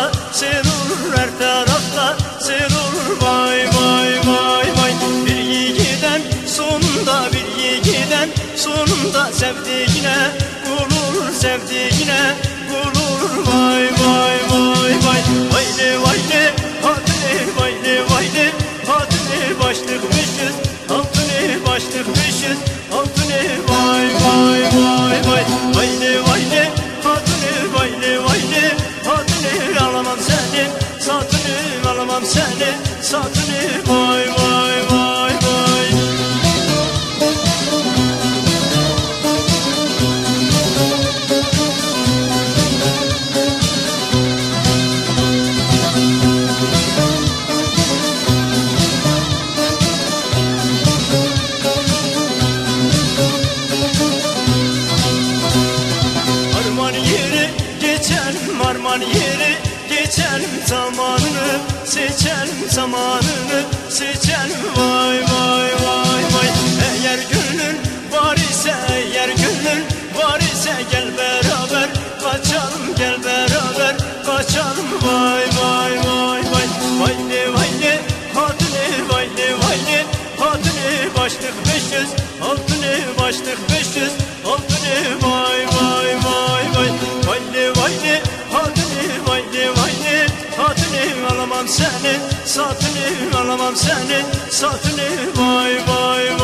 tarafta Sen olur her tarafta Sen olur vay vay vay vay. Bir yiğiden sonunda bir yiğiden Sonunda sevdiğine Kulur sevdiğine Kulur vay vay vay vay. Vay ne vay ne Hadi vay ne vay ne Hadi ne başlıkmışız Altını başlıkmışız Altını vay vay vay vay. Vay ne vay ne Hadi vay ne vay ne Senin Satını vay vay vay vay. Harman yeri geçelim harman yeri Geçelim seçelim zamanını Seçelim vay vay vay vay. Eğer gönlün var ise eğer gönlün var ise Gel beraber kaçalım gel beraber kaçalım. Vay vay vay vay. Vayli vayli hatını vayli vayli Hatını başlık 500 altını başlık 500 alamam seni Satını alamam seni Satını vay vay vay